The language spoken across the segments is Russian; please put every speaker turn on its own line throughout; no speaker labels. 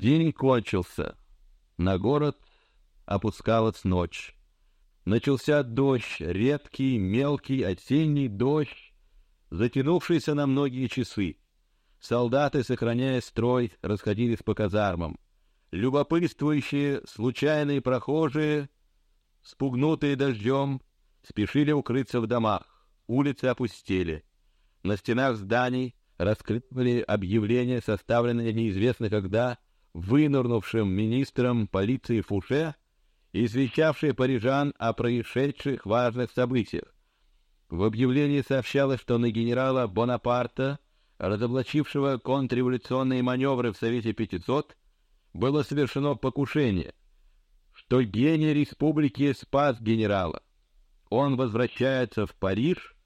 День кончился. На город опускалась ночь. Начался дождь, редкий, мелкий осенний дождь, затянувшийся на многие часы. Солдаты, сохраняя строй, расходились по казармам. Любопытствующие, случайные прохожие, спугнутые дождем, спешили укрыться в домах. Улицы опустели. На стенах зданий раскрывали объявления, составленные неизвестно когда вынырнувшим министром полиции Фуше, извещавшие парижан о происшедших важных событиях. В объявлении сообщалось, что на генерала Бонапарта, разоблачившего контрреволюционные маневры в Совете 500, было совершено покушение, что гений республики спас генерала. Он возвращается в Париж,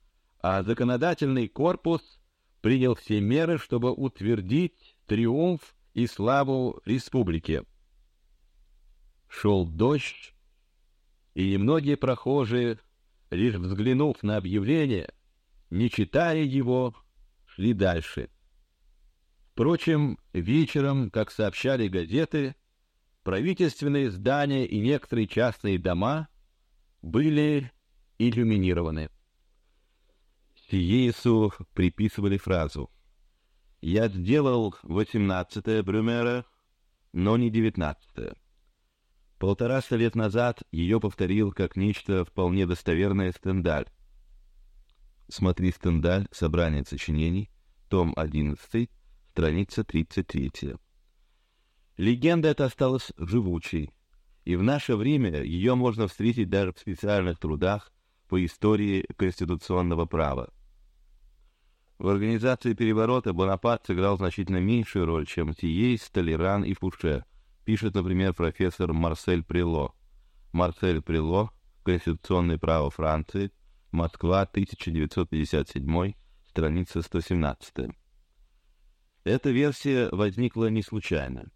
а законодательный корпус принял все меры, чтобы утвердить триумф и славу республики. Шел дождь, и немногие прохожие, лишь взглянув на объявление, не читая его, шли дальше. Впрочем, вечером, как сообщали газеты, правительственные здания и некоторые частные дома были иллюминированы. Сиесу приписывали фразу «Я сделал восемнадцатое Брюмера, но не девятнадцатое». Полтораста лет назад ее повторил как нечто вполне достоверное Стендаль. Смотри Стендаль, собрание сочинений, том 11, страница 33. Легенда эта осталась живучей, и в наше время ее можно встретить даже в специальных трудах по истории конституционного права. В организации переворота Бонапарт сыграл значительно меньшую роль, чем Тиейс, Толеран и Фуше, пишет, например, профессор Марсель Прило. Марсель Прило, Конституционное право Франции, Москва, 1957, страница 117. Эта версия возникла не случайно.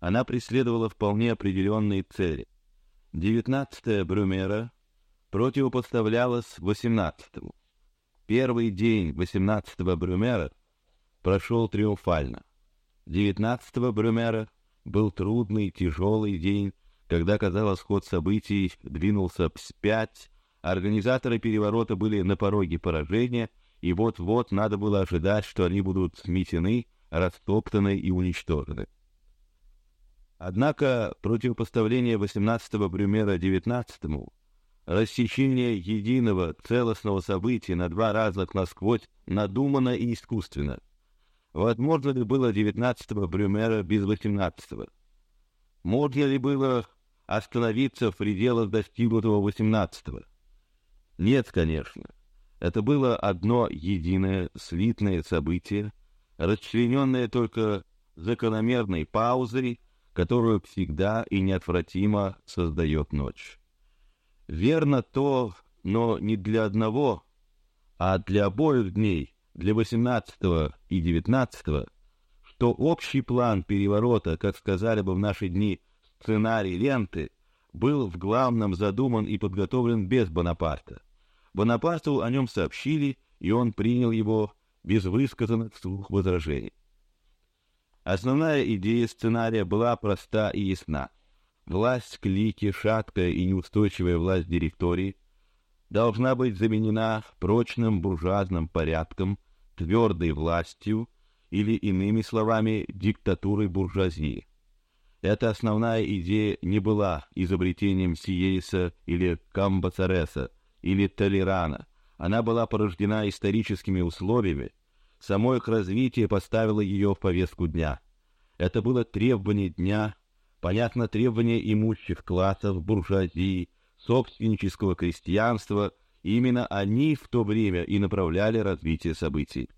Она преследовала вполне определенные цели. Девятнадцатая Брюмера противопоставлялась восемнадцатому. Первый день восемнадцатого Брюмера прошел триумфально. Девятнадцатого Брюмера был трудный, тяжелый день, когда казалось ход событий двинулся вспять, организаторы переворота были на пороге поражения, и вот-вот надо было ожидать, что они будут сметены, растоптаны и уничтожены. Однако противопоставление 18-го Брюмера 19-му, рассечение единого целостного события на два разных насквозь надумано и искусственно. Возможно ли было 19-го Брюмера без 18-го? Можно ли было остановиться в пределах достигнутого 18-го? Нет, конечно. Это было одно единое слитное событие, расчлененное только закономерной паузой, которую всегда и неотвратимо создает ночь. Верно то, но не для одного, а для обоих дней, для восемнадцатого и девятнадцатого, что общий план переворота, как сказали бы в наши дни, сценарий ленты, был в главном задуман и подготовлен без Бонапарта. Бонапарту о нем сообщили, и он принял его без высказанных вслух возражений. Основная идея сценария была проста и ясна. Власть клики, шаткая и неустойчивая власть директории должна быть заменена прочным буржуазным порядком, твердой властью или, иными словами, диктатурой буржуазии. Эта основная идея не была изобретением Сиейса или Камбацареса или Толерана. Она была порождена историческими условиями, Само их развитие поставило ее в повестку дня. Это было требование дня, понятно, требование имущих классов, буржуазии, собственнического крестьянства. Именно они в то время и направляли развитие событий.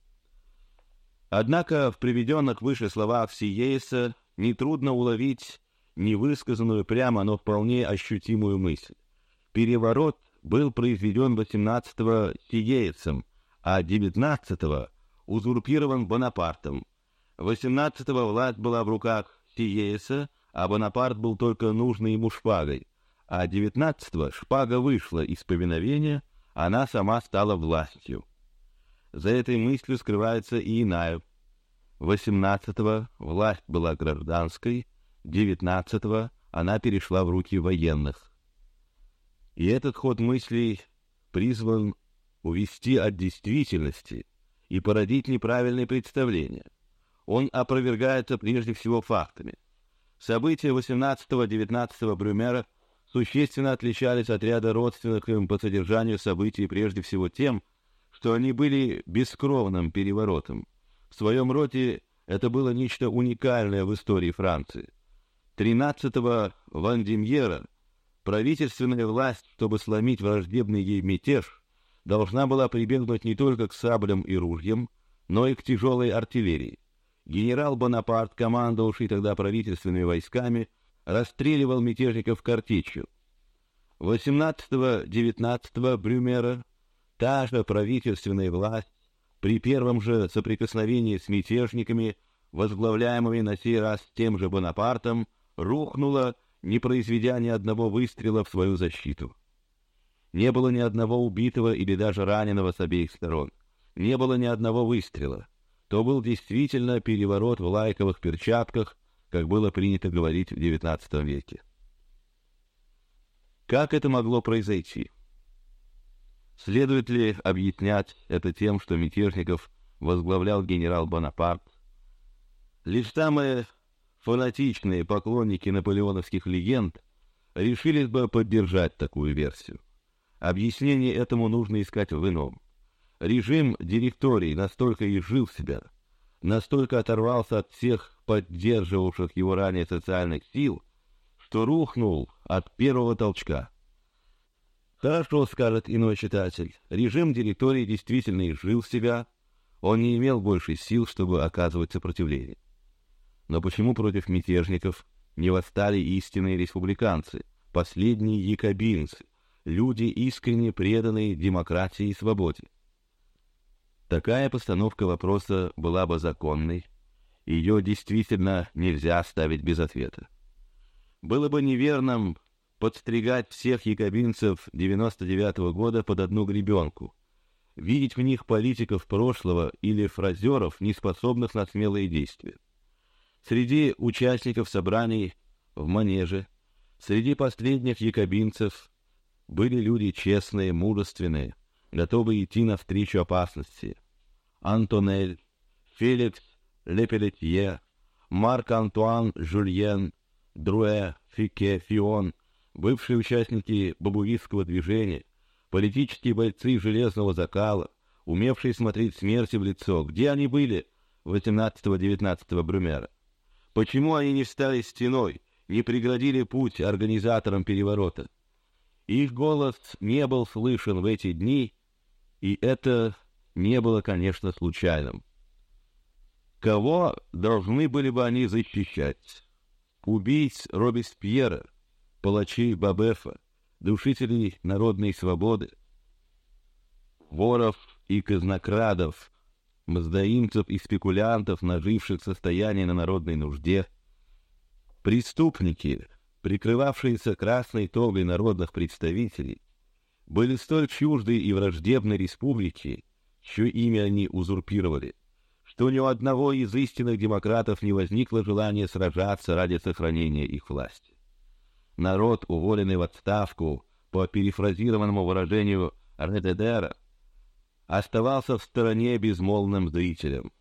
Однако в приведенных выше словах Сиейса нетрудно уловить невысказанную прямо, но вполне ощутимую мысль. Переворот был произведен 18-го Сиейцем, а 19-го узурпирован Бонапартом. 18-го власть была в руках Сиеса, а Бонапарт был только нужной ему шпагой. А 19-го шпага вышла из повиновения, она сама стала властью. За этой мыслью скрывается и иная. 18-го власть была гражданской, 19 она перешла в руки военных. И этот ход мыслей призван увести от действительности и породить неправильные представления. Он опровергается прежде всего фактами. События 18-19 Брюмера существенно отличались от ряда родственных им по содержанию событий прежде всего тем, что они были бескровным переворотом. В своем роде это было нечто уникальное в истории Франции. 13-го Вандемьера правительственная власть, чтобы сломить враждебный ей мятеж, должна была прибегнуть не только к саблям и ружьям, но и к тяжелой артиллерии. Генерал Бонапарт, командовавший тогда правительственными войсками, расстреливал мятежников картечью. 18-19 Брюмера та же правительственная власть при первом же соприкосновении с мятежниками, возглавляемыми на сей раз тем же Бонапартом, рухнула, не произведя ни одного выстрела в свою защиту. Не было ни одного убитого или даже раненого с обеих сторон. Не было ни одного выстрела. То был действительно переворот в лайковых перчатках, как было принято говорить в XIX веке. Как это могло произойти? Следует ли объяснять это тем, что мятежников возглавлял генерал Бонапарт? Лишь самые фанатичные поклонники наполеоновских легенд решились бы поддержать такую версию. Объяснение этому нужно искать в ином. Режим директории настолько изжил себя, настолько оторвался от всех поддерживавших его ранее социальных сил, что рухнул от первого толчка. Хорошо, скажет иной читатель, режим директории действительно изжил себя, он не имел больше сил, чтобы оказывать сопротивление. Но почему против мятежников не восстали истинные республиканцы, последние якобинцы, люди искренне преданные демократии и свободе? Такая постановка вопроса была бы законной, ее действительно нельзя оставить без ответа. Было бы неверным подстригать всех якобинцев 99 -го года под одну гребенку, видеть в них политиков прошлого или фразеров, не способных на смелые действия. Среди участников собраний в Манеже, среди последних якобинцев были люди честные, мужественные, готовые идти навстречу опасности. Антонель, Феликс Лепелетье, Марк-Антуан Жюльен, Друэ, Фике, Фион, бывшие участники бабуистского движения, политические бойцы железного закала, умевшие смотреть смерти в лицо, где они были 18-19 Брюмера? Почему они не встали стеной, не преградили путь организаторам переворота? Их голос не был слышен в эти дни, и это не было, конечно, случайным. Кого должны были бы они защищать? Убийц Робеспьера, палачей Бабефа, душителей народной свободы, воров и казнокрадов, мздоимцев и спекулянтов, наживших состояние на народной нужде, преступники, прикрывавшиеся красной тогой народных представителей, были столь чужды и враждебны республике, чье имя они узурпировали, что ни у одного из истинных демократов не возникло желания сражаться ради сохранения их власти. Народ, уволенный в отставку по перефразированному выражению Редедера, оставался в стороне безмолвным зрителем.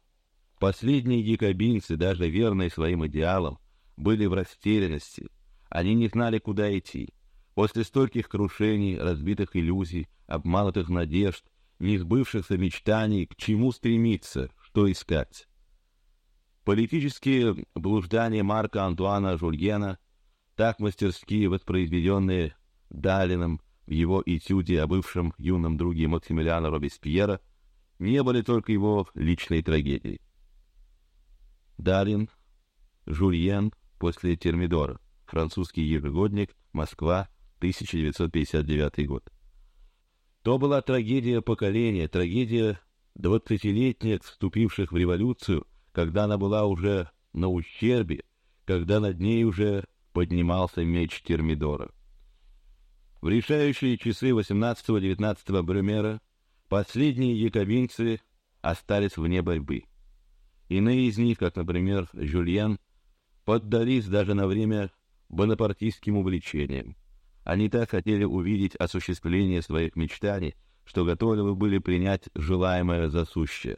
Последние якобинцы, даже верные своим идеалам, были в растерянности. Они не знали, куда идти. После стольких крушений, разбитых иллюзий, обманутых надежд, несбывшихся мечтаний, к чему стремиться, что искать? Политические блуждания Марка Антуана Жульена, так мастерски воспроизведенные Далином, в его этюде о бывшем юном друге Максимилиана Робеспьера не были только его личной трагедией. Далин, Жульен после Термидора, французский ежегодник, Москва, 1959 год. То была трагедия поколения, трагедия двадцатилетних, вступивших в революцию, когда она была уже на ущербе, когда над ней уже поднимался меч Термидора. В решающие часы 18-19 Брюмера последние якобинцы остались вне борьбы. Иные из них, как, например, Жюльен, поддались даже на время бонапартистским увлечениям. Они так хотели увидеть осуществление своих мечтаний, что готовы были принять желаемое за сущее.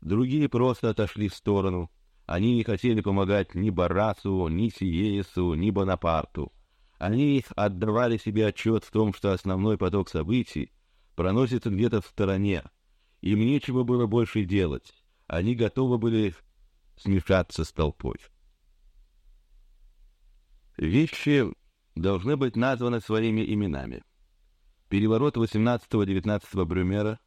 Другие просто отошли в сторону. Они не хотели помогать ни Барасу, ни Сиесу, ни Бонапарту. Они отдавали себе отчет в том, что основной поток событий проносится где-то в стороне. Им нечего было больше делать. Они готовы были смешаться с толпой. Вещи должны быть названы своими именами. Переворот 18-19 Брюмера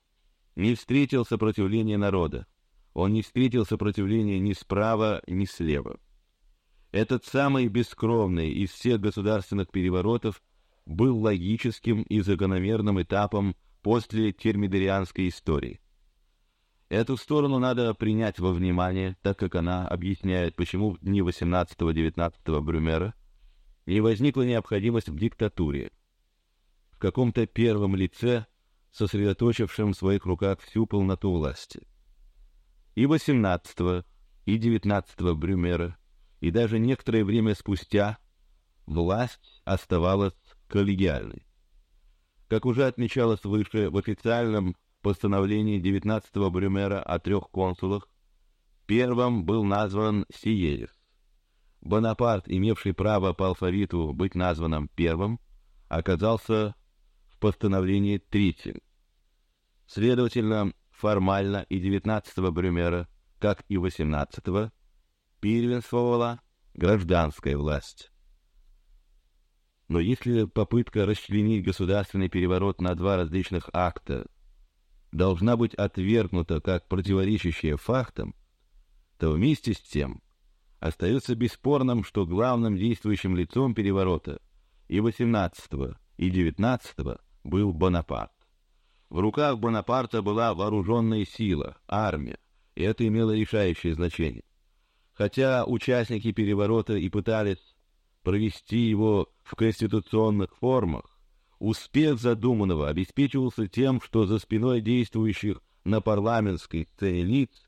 не встретил сопротивления народа. Он не встретил сопротивления ни справа, ни слева. Этот самый бескровный из всех государственных переворотов был логическим и закономерным этапом после термидорианской истории. Эту сторону надо принять во внимание, так как она объясняет, почему дни 18-19 Брюмера не возникла необходимость в диктатуре, в каком-то первом лице, сосредоточившем в своих руках всю полноту власти. И 18 и 19 Брюмера, и даже некоторое время спустя власть оставалась коллегиальной. Как уже отмечалось выше в официальном постановлении 19 Брюмера о трех консулах, первым был назван Сиерис. Бонапарт, имевший право по алфавиту быть названным первым, оказался в постановлении третьим. Следовательно, формально и 19 Брюмера, как и 18 первенствовала гражданская власть. Но если попытка расчленить государственный переворот на два различных акта должна быть отвергнута как противоречащая фактам, то вместе с тем остается бесспорным, что главным действующим лицом переворота и 18 и 19 был Бонапарт. В руках Бонапарта была вооруженная сила, армия, и это имело решающее значение. Хотя участники переворота и пытались провести его в конституционных формах, успех задуманного обеспечивался тем, что за спиной действующих на парламентской сцене лиц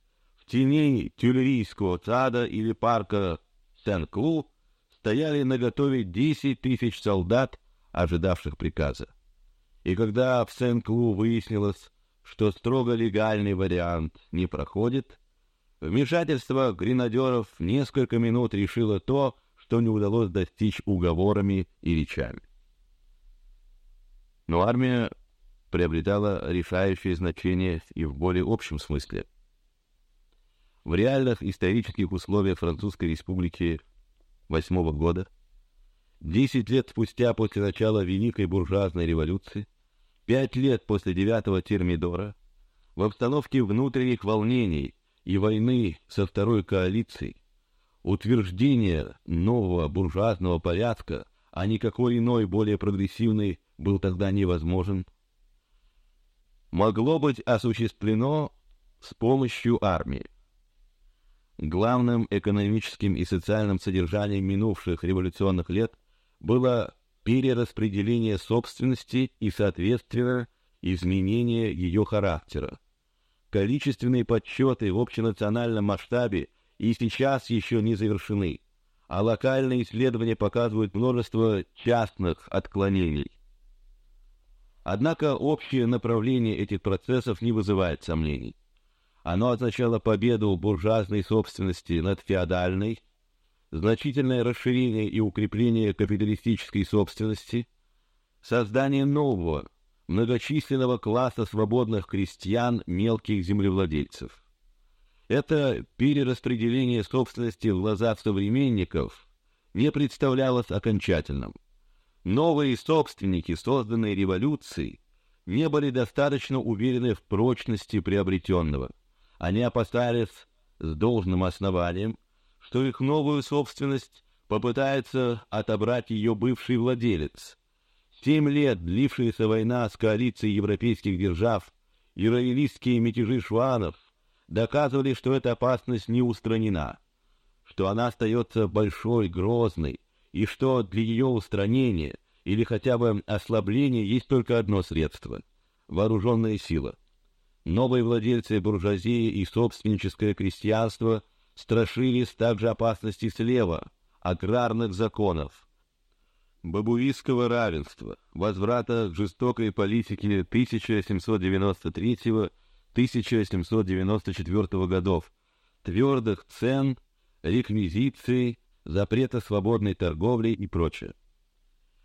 теней Тюлерийского сада или парка Сен-Клу стояли наготове десять тысяч солдат, ожидавших приказа. И когда в Сен-Клу выяснилось, что строго легальный вариант не проходит, вмешательство гренадеров несколько минут решило то, что не удалось достичь уговорами и речами. Но армия приобретала решающее значение и в более общем смысле – в реальных исторических условиях Французской Республики восьмого года, десять лет спустя после начала Великой буржуазной революции, пять лет после девятого термидора, в обстановке внутренних волнений и войны со второй коалицией, утверждение нового буржуазного порядка, а никакой иной более прогрессивный был тогда невозможен, могло быть осуществлено с помощью армии. Главным экономическим и социальным содержанием минувших революционных лет было перераспределение собственности и, соответственно, изменение ее характера. Количественные подсчеты в общенациональном масштабе и сейчас еще не завершены, а локальные исследования показывают множество частных отклонений. Однако общее направление этих процессов не вызывает сомнений. Оно означало победу буржуазной собственности над феодальной, значительное расширение и укрепление капиталистической собственности, создание нового, многочисленного класса свободных крестьян, мелких землевладельцев. Это перераспределение собственности в глазах современников не представлялось окончательным. Новые собственники, созданные революцией, не были достаточно уверены в прочности приобретенного. Они опасались с должным основанием, что их новую собственность попытается отобрать ее бывший владелец. Семь лет длившаяся война с коалицией европейских держав и роялистские мятежи шванов доказывали, что эта опасность не устранена, что она остается большой, грозной, и что для ее устранения или хотя бы ослабления есть только одно средство — вооруженная сила — Новые владельцы буржуазии и собственническое крестьянство страшились также опасности слева, аграрных законов, бабуистского равенства, возврата к жестокой политике 1793-1794 годов, твердых цен, реквизиций, запрета свободной торговли и прочее.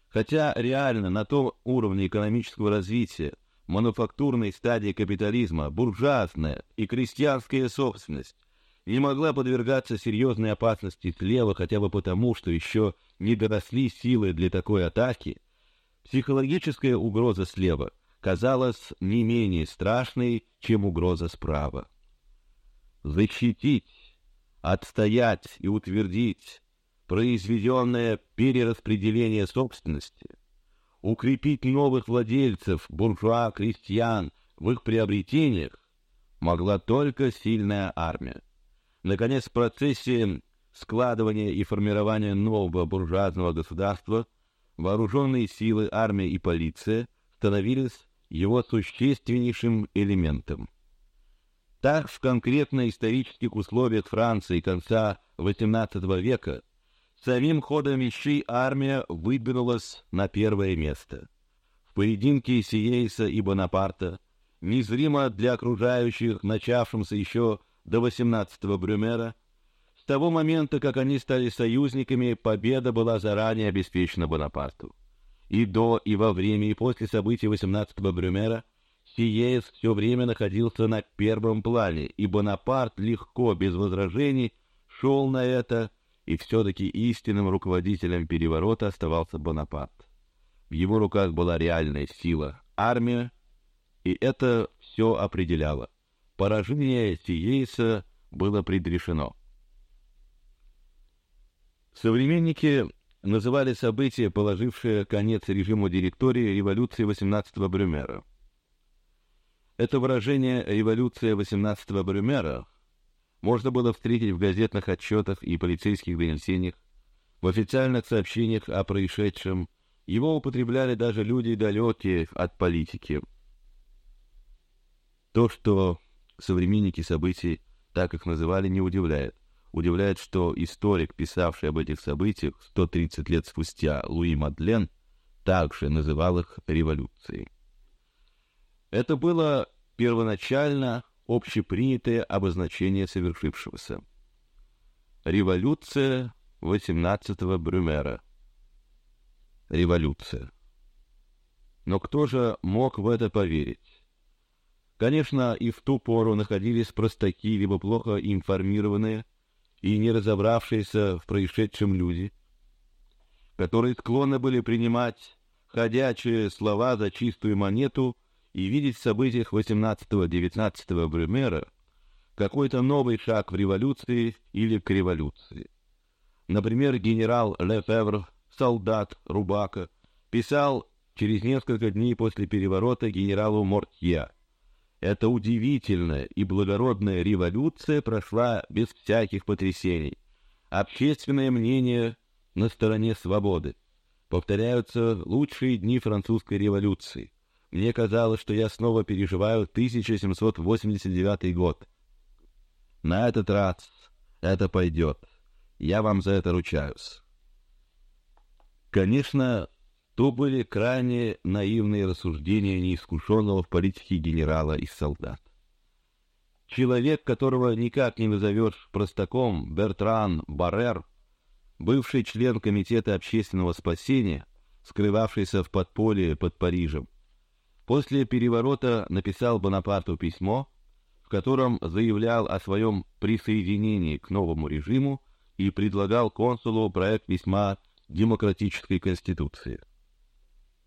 Хотя реально на том уровне экономического развития, мануфактурной стадии капитализма, буржуазная и крестьянская собственность не могла подвергаться серьезной опасности слева хотя бы потому, что еще не доросли силы для такой атаки, психологическая угроза слева казалась не менее страшной, чем угроза справа. Защитить, отстоять и утвердить произведенное перераспределение собственности, укрепить новых владельцев, буржуа, крестьян в их приобретениях могла только сильная армия. Наконец, в процессе складывания и формирования нового буржуазного государства вооруженные силы, армия и полиция становились его существеннейшим элементом. Так, в конкретно исторических условиях Франции конца XVIII века самим ходом вещей армия выдвинулась на первое место. В поединке Сиейса и Бонапарта, незримо для окружающих, начавшемся еще до 18-го Брюмера, с того момента, как они стали союзниками, победа была заранее обеспечена Бонапарту. И до, и во время, и после событий 18-го Брюмера Сиеес все время находился на первом плане, и Бонапарт легко, без возражений, шел на это, и все-таки истинным руководителем переворота оставался Бонапарт. В его руках была реальная сила, армия, и это все определяло. Поражение Сиейса было предрешено. Современники называли события, положившие конец режиму директории революции 18-го Брюмера. Это выражение «революция 18-го Брюмера» можно было встретить в газетных отчетах и полицейских донесениях, в официальных сообщениях о происшедшем. Его употребляли даже люди далекие от политики. То, что современники событий так их называли, не удивляет. Удивляет, что историк, писавший об этих событиях 130 лет спустя, Луи Мадлен, также называл их революцией. Это было первоначально общепринятое обозначение совершившегося. Революция 18-го Брюмера. Революция. Но кто же мог в это поверить? Конечно, и в ту пору находились простаки, либо плохо информированные, и не разобравшиеся в происшедшем люди, которые склонны были принимать ходячие слова за чистую монету и видеть в событиях 18-19 Брюмера какой-то новый шаг в революции или к революции. Например, генерал Лефевр, солдат Рубака, писал через несколько дней после переворота генералу Мортье – эта удивительная и благородная революция прошла без всяких потрясений. Общественное мнение на стороне свободы. Повторяются лучшие дни французской революции. Мне казалось, что я снова переживаю 1789 год. На этот раз это пойдет. Я вам за это ручаюсь. Конечно, то были крайне наивные рассуждения неискушенного в политике генерала и солдат. Человек, которого никак не назовешь простаком, Бертран Баррер, бывший член комитета общественного спасения, скрывавшийся в подполье под Парижем, после переворота написал Бонапарту письмо, в котором заявлял о своем присоединении к новому режиму и предлагал консулу проект весьма демократической конституции.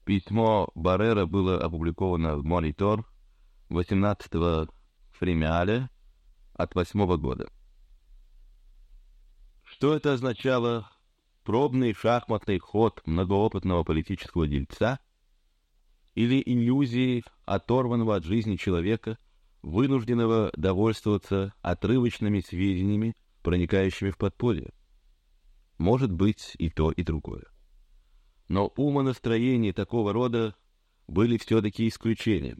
Письмо Баррера было опубликовано в «Монитор» 18 фремиале от восьмого года. Что это означало? Пробный шахматный ход многоопытного политического дельца или иллюзии оторванного от жизни человека, вынужденного довольствоваться отрывочными сведениями, проникающими в подполье? Может быть и то, и другое. Но умонастроения такого рода были все-таки исключением.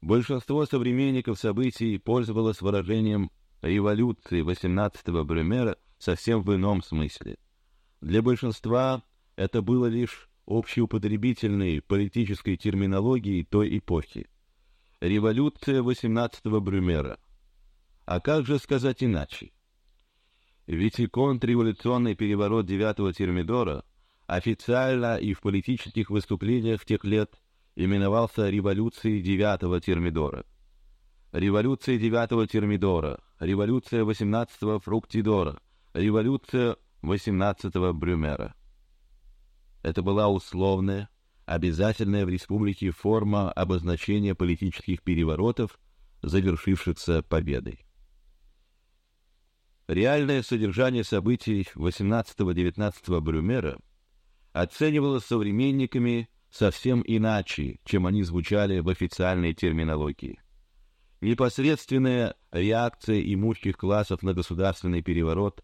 Большинство современников событий пользовалось выражением революции 18-го Брюмера совсем в ином смысле. Для большинства это было лишь общеупотребительной политической терминологией той эпохи. Революция 18-го Брюмера. А как же сказать иначе? Ведь и контрреволюционный переворот 9-го Термидора официально и в политических выступлениях тех лет именовался революцией 9-го Термидора. Революция 9-го Термидора, революция 18-го Фруктидора, революция 18-го Брюмера. Это была условная, обязательная в республике форма обозначения политических переворотов, завершившихся победой. Реальное содержание событий 18-19 Брюмера оценивалось современниками совсем иначе, чем они звучали в официальной терминологии. Непосредственная реакция имущих классов на государственный переворот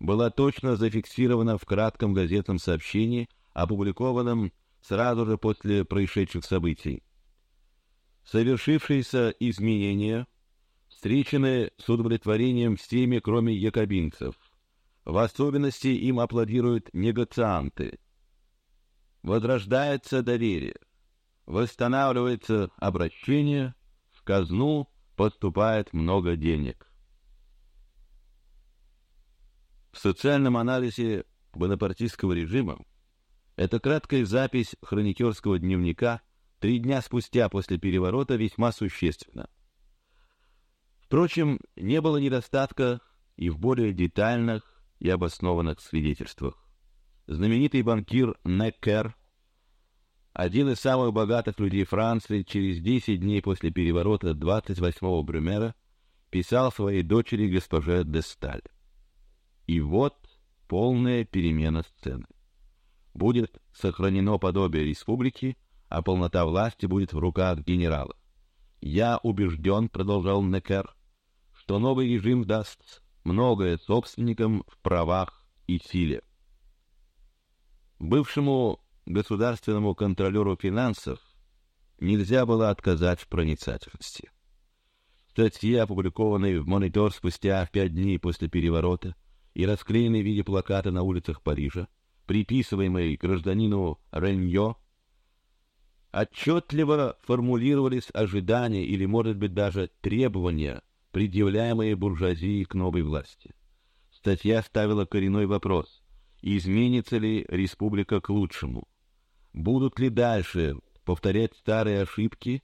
была точно зафиксирована в кратком газетном сообщении опубликованном сразу же после происшедших событий. Совершившиеся изменения встречены с удовлетворением всеми, кроме якобинцев. В особенности им аплодируют негацианты. Возрождается доверие, восстанавливается обращение, в казну поступает много денег. В социальном анализе бонапартийского режима эта краткая запись хроникерского дневника три дня спустя после переворота весьма существенна. Впрочем, не было недостатка и в более детальных и обоснованных свидетельствах. Знаменитый банкир Неккер, один из самых богатых людей Франции, через 10 дней после переворота 28-го Брюмера писал своей дочери госпоже де Сталь. И вот полная перемена сцены будет сохранено подобие республики, а полнота власти будет в руках генерала. Я убежден, продолжал Некер, что новый режим даст многое собственникам в правах и силе. Бывшему государственному контролеру финансов нельзя было отказать в проницательности. В статье, в Монитор спустя пять дней после переворота и расклеенной в виде плаката на улицах Парижа, приписываемой гражданину Реньо, отчетливо формулировались ожидания или, может быть, даже требования, предъявляемые буржуазией к новой власти. Статья ставила коренной вопрос: изменится ли республика к лучшему? Будут ли дальше повторять старые ошибки,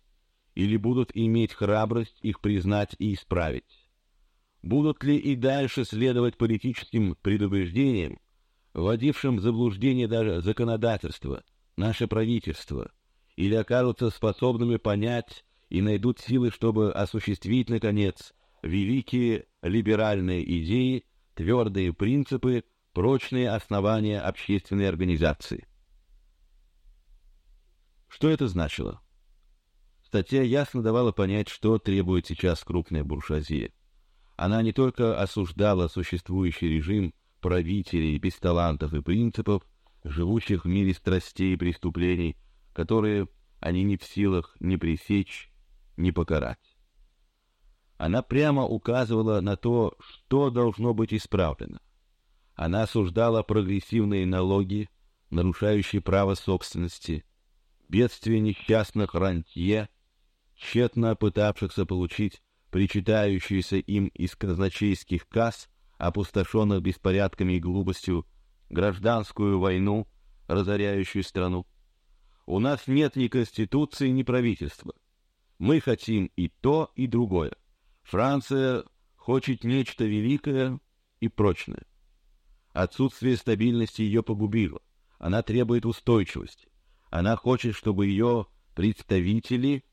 или будут иметь храбрость их признать и исправить? Будут ли и дальше следовать политическим предубеждениям, вводившим в заблуждение даже законодательство, наше правительство, или окажутся способными понять и найдут силы, чтобы осуществить наконец великие либеральные идеи, твердые принципы, прочные основания общественной организации. Что это значило? Статья ясно давала понять, что требует сейчас крупная буржуазия. Она не только осуждала существующий режим правителей без талантов и принципов, живущих в мире страстей и преступлений, которые они не в силах ни пресечь, ни покарать. Она прямо указывала на то, что должно быть исправлено. Она осуждала прогрессивные налоги, нарушающие право собственности, бедствия несчастных рантье, тщетно пытавшихся получить причитающиеся им из казначейских касс опустошенных беспорядками и глупостью, гражданскую войну, разоряющую страну. У нас нет ни конституции, ни правительства. Мы хотим и то, и другое. Франция хочет нечто великое и прочное. Отсутствие стабильности ее погубило. Она требует устойчивости. Она хочет, чтобы ее представители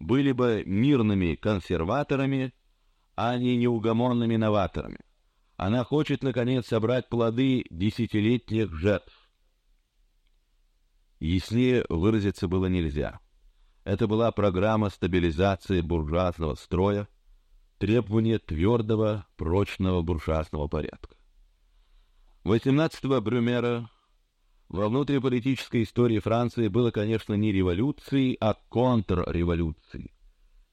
были бы мирными консерваторами, а не неугомонными новаторами. Она хочет наконец собрать плоды десятилетних жертв. Яснее выразиться было нельзя. Это была программа стабилизации буржуазного строя, требование твердого, прочного буржуазного порядка. 18 Брюмера во внутриполитической истории Франции было, конечно, не революцией, а контрреволюцией.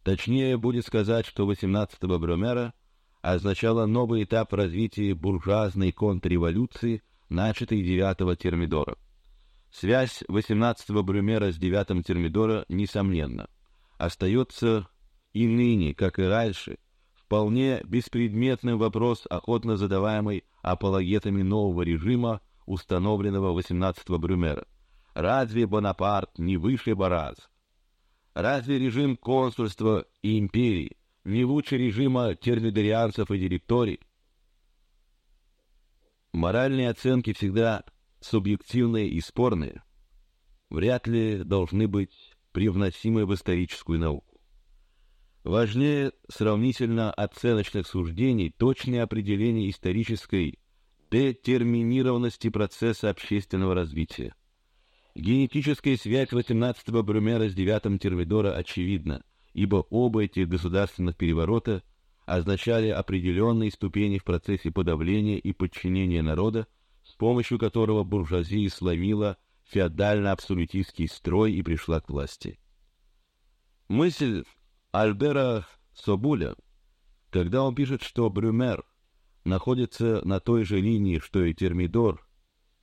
Точнее будет сказать, что 18 Брюмера означало новый этап в развитии буржуазной контрреволюции, начатой 9 Термидора. Связь 18-го Брюмера с 9 Термидора несомненно. Остается и ныне, как и раньше, вполне беспредметным вопрос, охотно задаваемый апологетами нового режима, установленного 18-го Брюмера. Разве Бонапарт не выше Бараз? Разве режим консульства и империи не лучше режима термидорианцев и директорий? Моральные оценки всегда субъективные и спорные, вряд ли должны быть привносимы в историческую науку. Важнее сравнительно оценочных суждений точное определение исторической детерминированности процесса общественного развития. Генетическая связь 18-го Брюмера с 9-м Термидора очевидна, ибо оба этих государственных переворота означали определенные ступени в процессе подавления и подчинения народа, с помощью которого буржуазия сломила феодально-абсолютистский строй и пришла к власти. Мысль Альбера Собуля, когда он пишет, что Брюмер находится на той же линии, что и Термидор,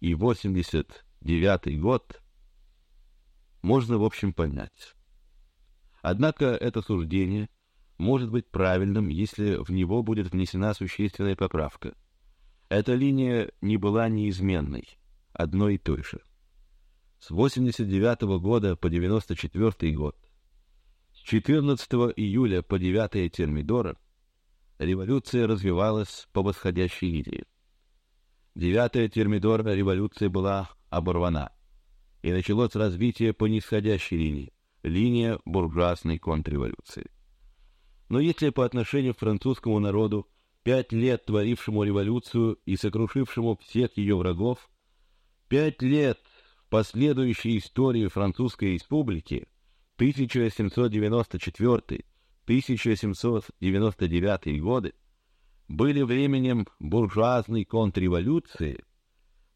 и 89 год, можно в общем понять. Однако это суждение может быть правильным, если в него будет внесена существенная поправка. Эта линия не была неизменной, одной и той же. С 89 -го года по 94 год, с 14 июля по 9 Термидора, революция развивалась по восходящей линии. 9 Термидора революция была оборвана, и началось развитие по нисходящей линии, линия буржуазной контрреволюции. Но если по отношению к французскому народу, пять лет творившему революцию и сокрушившему всех ее врагов, пять лет последующей истории французской республики 1794-1799 годы были временем буржуазной контрреволюции,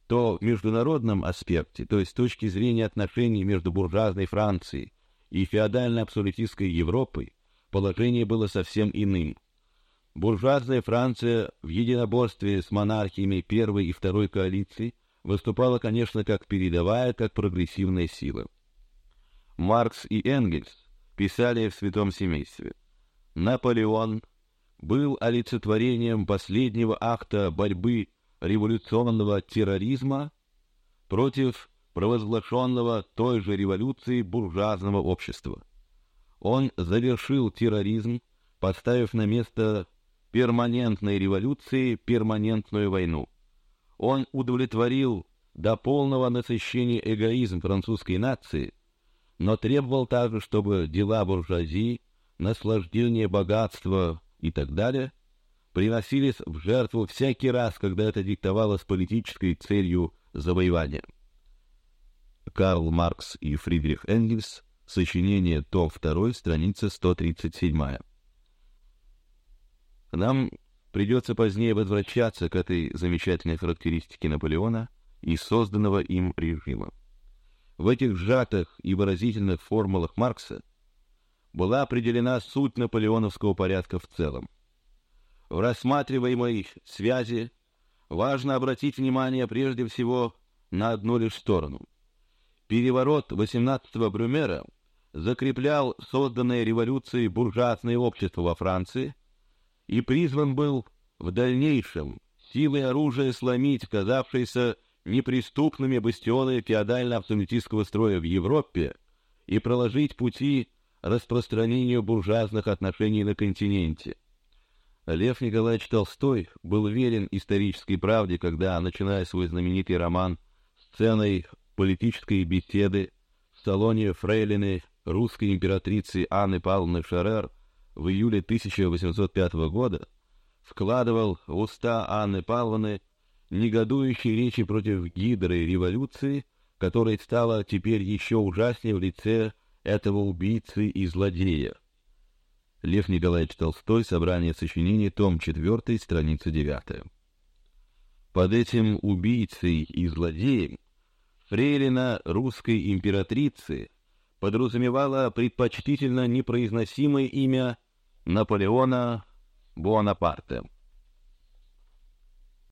то в международном аспекте, то есть с точки зрения отношений между буржуазной Францией и феодально-абсолютистской Европой, положение было совсем иным. Буржуазная Франция в единоборстве с монархиями первой и второй коалиции выступала, конечно, как передовая, как прогрессивная сила. Маркс и Энгельс писали в Святом Семействе. Наполеон был олицетворением последнего акта борьбы революционного терроризма против провозглашенного той же революции буржуазного общества. Он завершил терроризм, поставив на место перманентной революции перманентную войну. Он удовлетворил до полного насыщения эгоизм французской нации, но требовал также, чтобы дела буржуазии, наслаждение богатства и так далее приносились в жертву всякий раз, когда это диктовалось политической целью завоевания. Карл Маркс и Фридрих Энгельс, сочинение том 2, страница 137. Нам придется позднее возвращаться к этой замечательной характеристике Наполеона и созданного им режима. В этих сжатых и выразительных формулах Маркса была определена суть наполеоновского порядка в целом. В рассматриваемой связи важно обратить внимание прежде всего на одну лишь сторону. Переворот 18-го Брюмера закреплял созданное революцией буржуазное общество во Франции и призван был в дальнейшем силой оружия сломить казавшиеся неприступными бастионы феодально-абсолютистского строя в Европе и проложить пути распространению буржуазных отношений на континенте. Лев Николаевич Толстой был верен исторической правде, когда, начиная свой знаменитый роман сценой политической беседы в салоне фрейлины русской императрицы Анны Павловны Шерер в июле 1805 года вкладывал в уста Анны Павловны негодующие речи против гидры революции, которая стала теперь еще ужаснее в лице этого убийцы и злодея. Лев Николаевич Толстой, собрание сочинений, том 4, страница 9. Под этим убийцей и злодеем фрейлина русской императрицы подразумевала предпочтительно непроизносимое имя Наполеона Буонапарте.